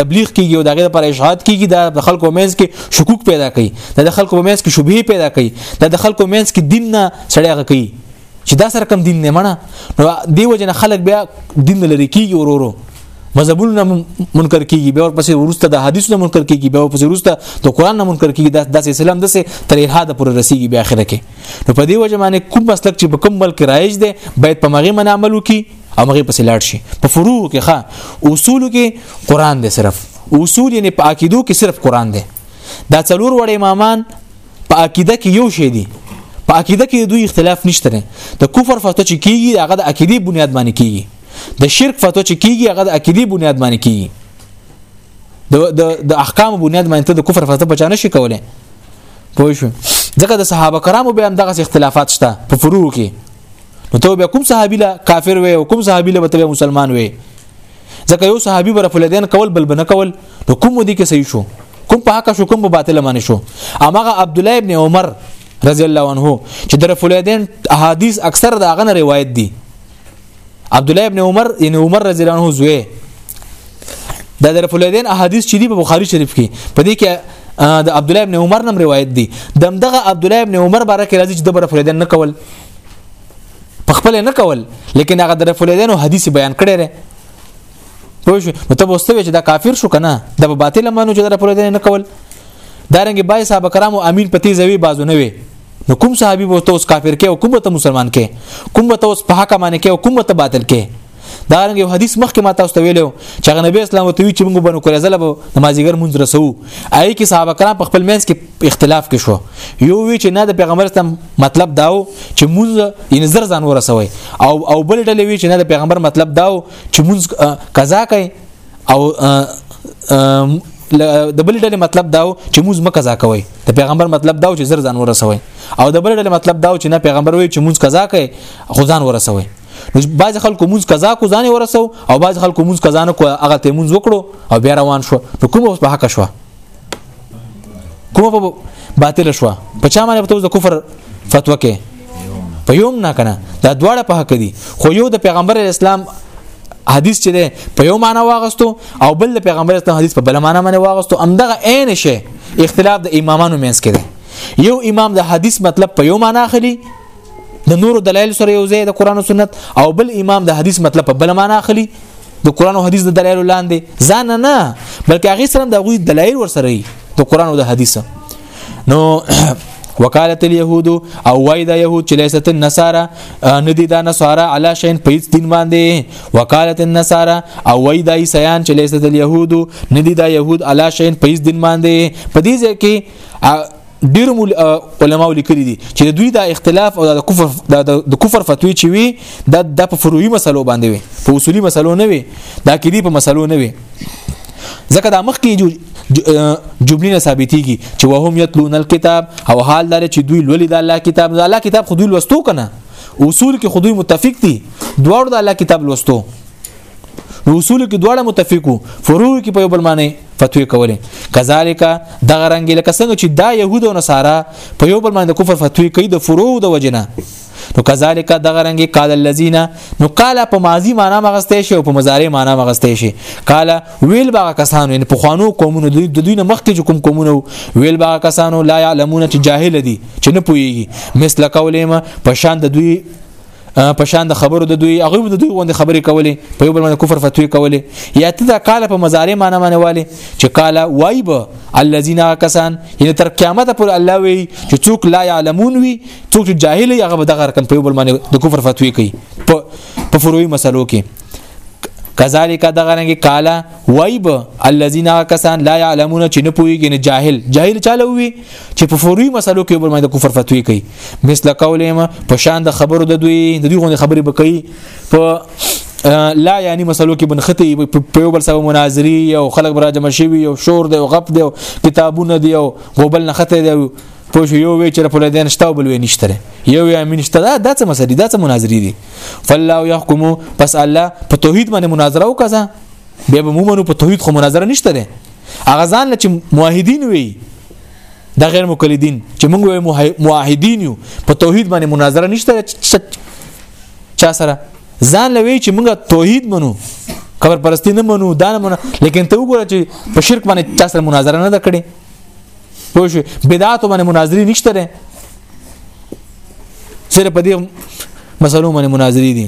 تبلیغ کیږي او دغه پر اشاعت کیږي د خلکو مینس کې شکوک پیدا کوي د خلکو مینس کې شبهه پیدا کوي د خلکو مینس کې دین نه سړی هغه کوي چې دا سره کم دین نه منه نو دی وجنه خلک بیا دین لري کیږي ورورو مذهبونه منکر کیږي به ورپسې ورسته د حدیثونو منکر کیږي به ورپسې ورسته د قران نه منکر کیږي د اسلام د سه تر الحاد پر رسیږي به اخر کې نو په دې وجه باندې کوم مسلک چې په کوم بل کې رایج دی باید په مغه من عمل وکي او مغه پسې لاړ شي په فروع کې ښه اصول کې قران دی صرف اصول یې په عقیدو کې صرف قران دی دا څلور وړ امامان په عقیده کې یو شی دی په عقیده کې دوی اختلاف نشته نه د کفر فتوا چې کیږي هغه د عقیدی بنیاد باندې کیږي د شرک فتوا چې کیږي هغه د عقیدی بنیاد باندې کیږي د د احکام بنیاد باندې ته د کفر فتوا بچانه شي کولای پوه شو ځکه د صحابه کرامو به هم دغه اختلافات شته په فروع کې نو ته به کوم صحابي لا کافر وي او کوم صحابي لا به مسلمان وي ځکه یو صحابي بر فلدین کول بل بنه کول نو کوم دي کې صحیح شو کوم په حق شو کوم په باطل باندې شو امغه عبد الله ابن عمر رضی الله عنه چې در فلدین احادیث اکثر دا غنه روایت دي عبد الله ابن عمر یعنی عمر رضی الله عنه زوی د درفلیدین احادیث چې دی په بخاری شریف کې په دې کې د عبد الله ابن عمر نم روایت دی دمدغه عبد الله ابن عمر باره کې راځي چې د درفلیدین نه کول په خپل نه کول لیکن هغه درفلیدین حدیث بیان کړی دی پوه شو نو ته وستوي چې دا کافر شو کنه د باطل منو چې درفلیدین نه کول دارنګ بای صاحب کرامو امین پتی زوی بازو نه وي نو کوم صحابي به ته اوس کافر کې او کوم به ته مسلمان کې کوم به ته اوس په حق باندې کې او کوم به ته باطل کې دا رنګ یو حدیث مخکې ما تاسو ته ویلو چې هغه نبی اسلام ته وی چې موږ بنو کړی زله به نمازګر مونږ رسو آی کې صحابه کرام په خپل منځ کې اختلاف کې شو یو وی چې نه د پیغمبر اسلام مطلب داو چې مونږ یې نظر ځان ورسوي او او بل ډلې وی چې نه د پیغمبر مطلب داو چې مونږ قضا کوي او د بل ډلې مطلب داو چې موږ مکه قضا کوي د پیغمبر مطلب داو چې زر ځان ورسوي او د بل ډلې مطلب داو چې نه پیغمبر وایي چې موږ قضا کوي خو ځان ورسوي نو بعض خلکو موږ قضا کو ځان ورسو او بعض خلکو موږ قضا نه کو هغه ته موږ وکړو او بیا روان شو نو کوم په حق شو کومه په باطل شو په چا باندې په د کفر فتوا کې په یوم نه کنه دا دواړه په حق دي خو یو د پیغمبر اسلام حدیث چې ده په یو معنی واغستو او بل د پیغمبر اسلام حدیث په بل معنی باندې واغستو امدغه عین شی اختلاف د امامانو مینس کې ده یو امام د حدیث مطلب په یو معنی اخلي د نورو دلایل سره یو ځای د قران او سنت او بل امام د حدیث مطلب په بل معنا اخلي د قران او حدیث د دلایل لاندې ځان نه بلکې هغه سره د غوي دلایل ور سره د قران او د حدیث نو وکالت اليهود او وای دا يهود چې ليست النصارى ندي دا نصارى على شين په هیڅ دین باندې وکالت النصارى او وای دا عیسایان چې ليست اليهود ندي دا يهود على شين په هیڅ دین باندې په دې ځکه ډیر علماء لیکلي دي چې د دوی دا اختلاف او د کفر د کفر فتوی چې وي دا د فروعي مسلو باندې وي په اصولي مسلو نه وي دا کې دي په مسلو نه وي ځکه دا مخکې جملې ثابتېږي چې وهم یتلون الكتاب او حال دار چې دوی لولي د الله کتاب د الله کتاب خو دوی لوستو کنه اصول کې خو دوی متفق دي دواړو د الله کتاب لوستو نو اصول کې دواړه متفقو فروع کې په یو بل معنی فتوی کوله کذالک دغه رنګ لکه څنګه چې دا يهود او نصارا په یو بل معنی کفر فتوی کوي د فروع د وجنه نو کذالک دغه رنګ قال الذين نو قال په ماضی معنی مغستې شي او په مضارع معنی مغستې شي قال ویل باغ کسانو ان په خوانو قومونو د دوی نه مخکې چې کوم قومونو ویل باغ کسانو لا يعلمون چې جاهل دي چې نه پويږي مثل قولهم په شان د دوی په شان د خبرو د دوی هغه د دوی غوندې خبرې کولې په یو بل باندې کفر فتوی کولې یا ته دا قال په مضارع معنی معنی والي چې قال وایب الذين کسان یعنی تر قیامت پر الله وی چې څوک لا يعلمون وي څوک جاهل هغه به دغه رقم په یو بل باندې د کفر فتوی کوي په فروي مسلو کې کذالک دغه رنګ کالا وایب الذين کسان لا يعلمون چې نه پويږي نه جاهل جاهل چاله وي چې په فوری مسلو کې بر باندې کفر فتوی کوي مثل قولهم په شان د خبرو د دوی د دوی غو خبرې بکوي په لا یعنی مسلو کې بنختی په یو بل سره مناظری او خلک براجم شوی او شور دی او غپ دی او کتابونه دی او غوبل نه خته دی پوه یو وی چې په لدین شته بل وی نشته یو یې امین شته دا څه مسلې دا څه مناظری دي فالله يحكم پس الله په توحید باندې مناظره وکړه بیا به مومنو په توحید خو مناظره نشته ده هغه ځان لچ موحدین وی د غیر مقلدین چې موږ وی موحدین یو په توحید باندې مناظره نشته چا سره ځان لوي چې موږ توحید منو قبر پرستی نه منو دا نه منو لیکن ته وګوره چې په شرک باندې چا سره مناظره نه ده کړې پوه شو بدعات باندې مناظري نشته ده سره په دې مسلو باندې مناظري دي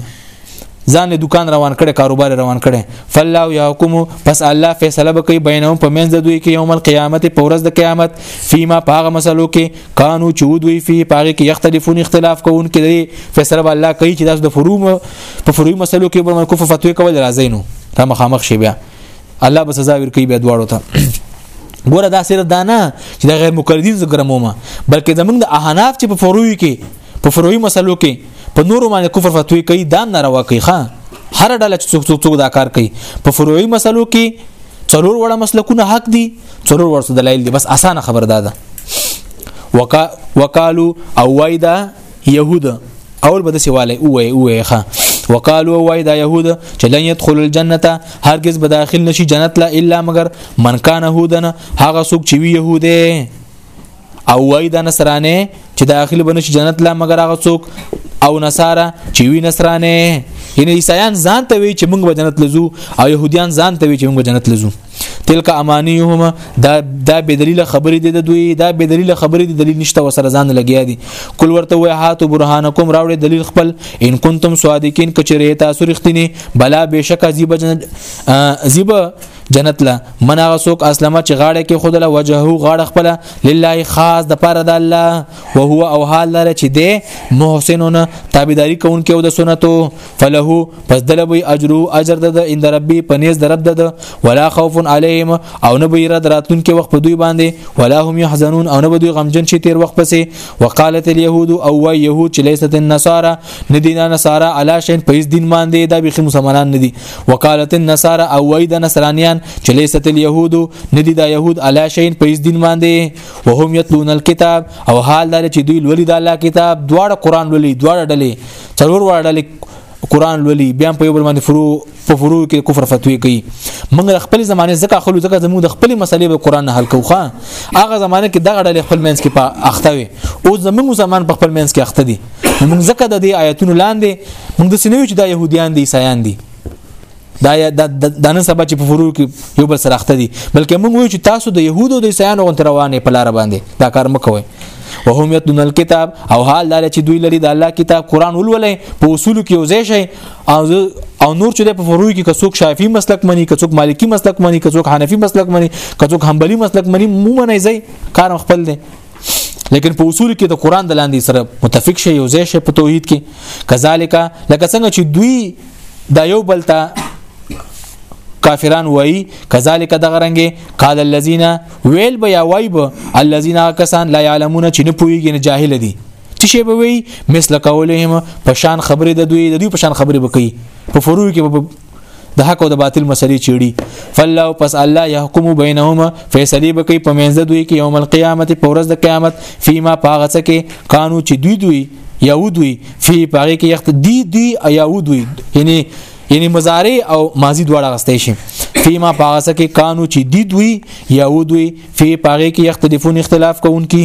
ځان له دکان روان کړي کاروبار روان کړي فالله يحكم پس الله فیصله وکي بینهم په منځ دوی کې یوم القیامت په ورځ د قیامت فيما پاغه مسلو کې قانو چود وی فی پاغه کې اختلافون اختلاف کوون کې فیصله الله کوي چې داس د فروم په فروي مسلو کې به کوفه فتوی کول راځي نو دا مخامخ شي بیا الله به سزا ورکړي به دواړو ته ګوره دا سره دانا چې د غیر مقلدین ذکر مومه بلکې زمونږ د احناف چې په فروعي کې په فروعي مسلو کې په نورو باندې کفر فتوی کوي دام ناروا کوي ښا هر ډله چې څوک څوک دا کار کوي په فروعي مسلو کې څلور وړه مسلکونه حق دي څلور ورسره دلایل دي بس اسانه خبر ده وکا وکالو او وایدا يهود اول به د سواله اوه اوه ښه وقالو وای دا يهود چې لن يدخل الجنه هرگز به داخل نشي جنت لا الا مگر من کان يهودن هغه څوک چې وی يهوده او وای دا نصرانه چې داخل به نشي جنت لا مگر هغه څوک او نصارا چې وی نصرانه یعنی عیسایان ځان ته وی چې موږ به جنت لزو او يهوديان ځان ته وی چې موږ به جنت لزو تلک امانیهما دا دا به دلیل خبرې دي د دوی دا به دلیل خبرې دي دلیل نشته وسره ځان لګیا دي کول ورته وای هاتو برهانکم راوړي دلیل خپل ان کنتم صادقین کچره تاسو رښتینی بلا بشک عجیب جنت عجیب جنت لا من هغه څوک اسلمه چې غاړه کې خود له وجهه غاړه خپل لله خاص د پاره د الله او هو او حال لري چې دی محسنون تابعداري کوونکې او د سنتو فله پس دلبوی اجرو اجر د اند ربي پنيز د رب د ولا خوف عليهم او نه بيره دراتون کې وخت په دوی باندې ولا هم يحزنون او نه بدوی غمجن شي تیر وخت پسې وقالت اليهود او وای يهود چې ليست النصارى ندينا نصارى على شيء په دین باندې دا بيخي مسلمانان ندي وقالت النصارى او وای د نصرانيان چې ليست اليهود ندي دا يهود على شيء په دین باندې وهم يتلون الكتاب او حال دا چې دوی لولي د الله کتاب دواړه قران لولي دواړه ډلې څلور واړه لیک قران لولي بیا په یو بل باندې فرو په فرو کې کفر فتوی کوي موږ خپل زمانه زکه خلو زکه زموږ د خپل مسلې به قران نه حل کوخه هغه زمانه کې دغه ډلې خپل منځ کې په اخته وي او زموږ زمان په خپل منځ کې اخته دي موږ زکه د دې آیتونو لاندې موږ د سینوي چې دا يهوديان دي عیسایان دي دا د نن سبا چې په فروع کې یو بل سره اخته دي بلکې موږ وایو چې تاسو د يهودو د عیسایانو غونډه روانه په لار باندې دا کار مکوئ وهم یتلون الكتاب او حال دا چې دوی لري د الله کتاب قران ولولې په اصول کې یو ځای شي او او نور چې په فروع کې کڅوک شافعي مسلک مني کڅوک مالکی مسلک مني کڅوک حنفي مسلک مني کڅوک حنبلي مسلک مني مو منځي کار خپل دي لیکن په اصول کې د قران د لاندې سره متفق شي یو ځای شي په توحید کې کذالک لکه څنګه چې دوی دا یو بل ته کافران وای کذالک دغه رنګي قال الذين ويل بیا وای به الذين کسان لا يعلمون چې نه پويږي نه جاهل دي چې شی به وي مثل قولهم پشان خبره د دوی د دوی پشان خبره وکي په فروع کې د حق او د باطل مسلې چېړي فالله پس الله يحكم بينهما فیصله بکې په منځ دوی کې يوم القيامت په ورځ د قیامت فيما پاغه څه کې قانون چې دوی دوی یو دوی فی پاغه کې یخت دی دوی یو دوی یعنی یعنی مضارع او ماضی دواړه غستې شي فيما پاغه څه کې قانون چې دی دوی یو دوی فی پاغه کې یختلفون اختلاف کوونکي